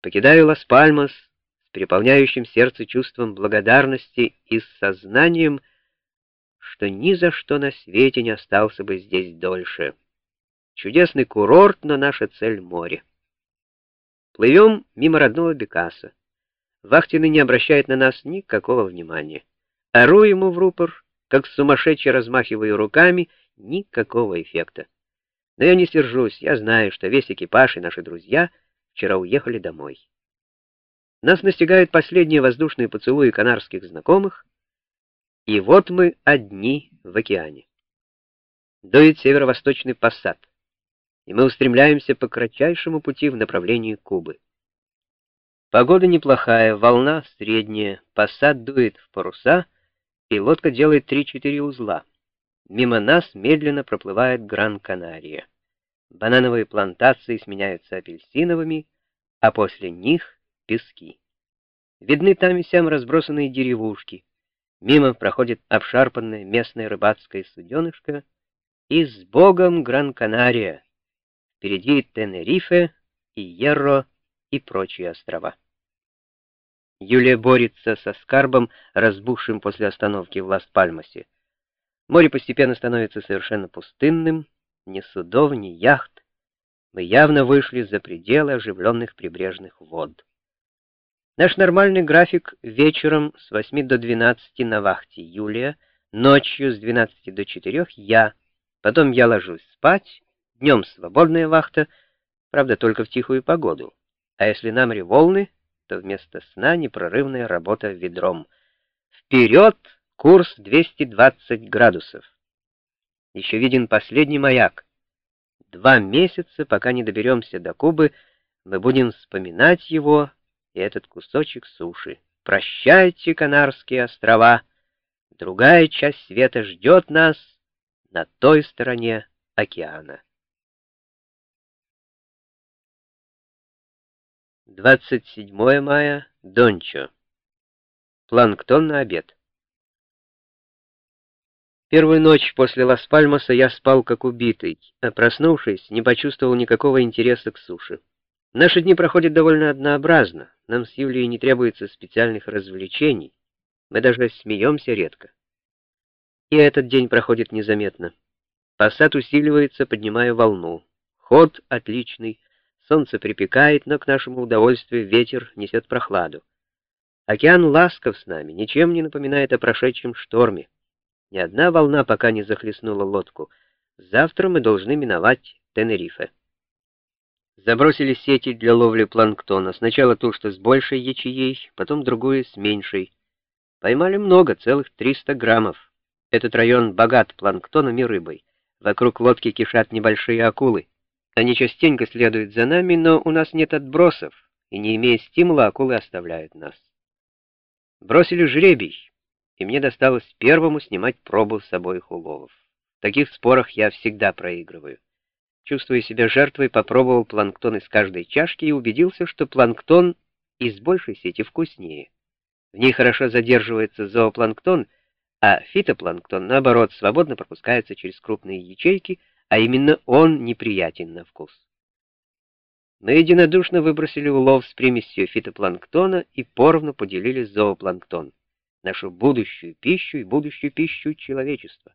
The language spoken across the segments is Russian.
Покидаю Лас-Пальмас с переполняющим сердце чувством благодарности и с сознанием, что ни за что на свете не остался бы здесь дольше. Чудесный курорт, но наша цель — море. Плывем мимо родного Бекаса. Вахтенный не обращает на нас никакого внимания. Ору ему в рупор, как сумасшедший размахиваю руками, никакого эффекта. Но я не сержусь, я знаю, что весь экипаж и наши друзья вчера уехали домой. Нас настигают последние воздушные поцелуи канарских знакомых, и вот мы одни в океане. Дует северо-восточный пассат, и мы устремляемся по кратчайшему пути в направлении Кубы. Погода неплохая, волна средняя, пассат дует в паруса, и лодка делает 3-4 узла. Мимо нас медленно проплывает Гран-Канария. Банановые плантации сменяются апельсиновыми, а после них — пески. Видны там и сям разбросанные деревушки. Мимо проходит обшарпанное местное рыбацкое суденышко, и с богом Гран-Канария. Впереди Тенерифе и Ерро и прочие острова. Юлия борется со скарбом, разбухшим после остановки в Лас-Пальмасе. Море постепенно становится совершенно пустынным, ни судов, ни яхт. Мы явно вышли за пределы оживленных прибрежных вод. Наш нормальный график вечером с 8 до 12 на вахте Юлия, ночью с 12 до 4 я, потом я ложусь спать, днем свободная вахта, правда только в тихую погоду, а если на море волны, то вместо сна непрерывная работа ведром. Вперед! Курс 220 градусов. Еще виден последний маяк. Два месяца, пока не доберемся до Кубы, мы будем вспоминать его и этот кусочек суши. Прощайте, Канарские острова. Другая часть света ждет нас на той стороне океана. 27 мая, Дончо. Планктон на обед. Первую ночь после Лас-Пальмаса я спал как убитый, а проснувшись, не почувствовал никакого интереса к суше. Наши дни проходят довольно однообразно, нам с Юлией не требуется специальных развлечений, мы даже смеемся редко. И этот день проходит незаметно. Пассат усиливается, поднимая волну. Ход отличный, солнце припекает, но к нашему удовольствию ветер несет прохладу. Океан ласков с нами, ничем не напоминает о прошедшем шторме. Ни одна волна пока не захлестнула лодку. Завтра мы должны миновать Тенерифе. Забросили сети для ловли планктона. Сначала ту, что с большей ячеей, потом другую с меньшей. Поймали много, целых 300 граммов. Этот район богат планктоном и рыбой. Вокруг лодки кишат небольшие акулы. Они частенько следуют за нами, но у нас нет отбросов, и не имея стимула, акулы оставляют нас. Бросили жребий и мне досталось первому снимать пробу с обоих уловов. В таких спорах я всегда проигрываю. Чувствуя себя жертвой, попробовал планктон из каждой чашки и убедился, что планктон из большей сети вкуснее. В ней хорошо задерживается зоопланктон, а фитопланктон, наоборот, свободно пропускается через крупные ячейки, а именно он неприятен на вкус. Мы единодушно выбросили улов с примесью фитопланктона и поровну поделили зоопланктон нашу будущую пищу и будущую пищу человечества.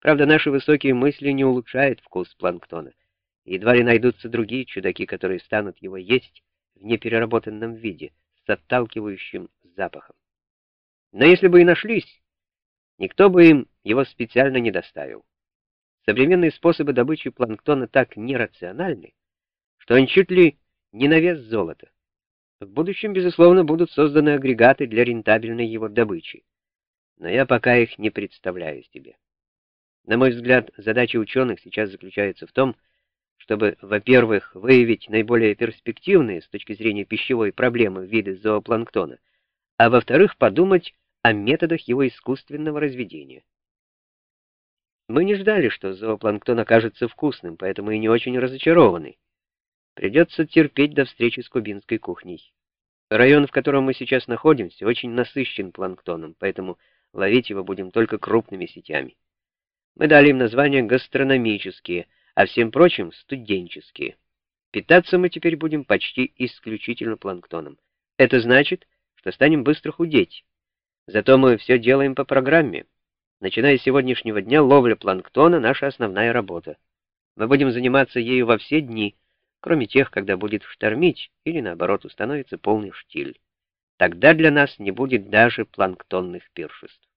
Правда, наши высокие мысли не улучшают вкус планктона. Едва ли найдутся другие чудаки, которые станут его есть в непереработанном виде, с отталкивающим запахом. Но если бы и нашлись, никто бы им его специально не доставил. Современные способы добычи планктона так нерациональны, что он чуть ли не на вес золота. В будущем, безусловно, будут созданы агрегаты для рентабельной его добычи. Но я пока их не представляю себе. На мой взгляд, задача ученых сейчас заключается в том, чтобы, во-первых, выявить наиболее перспективные с точки зрения пищевой проблемы виды зоопланктона, а во-вторых, подумать о методах его искусственного разведения. Мы не ждали, что зоопланктон окажется вкусным, поэтому и не очень разочарованы. Придется терпеть до встречи с кубинской кухней. Район, в котором мы сейчас находимся, очень насыщен планктоном, поэтому ловить его будем только крупными сетями. Мы дали им название гастрономические, а всем прочим — студенческие. Питаться мы теперь будем почти исключительно планктоном. Это значит, что станем быстро худеть. Зато мы все делаем по программе. Начиная с сегодняшнего дня, ловля планктона — наша основная работа. Мы будем заниматься ею во все дни, кроме тех, когда будет штормить или, наоборот, установится полный штиль. Тогда для нас не будет даже планктонных пиршеств.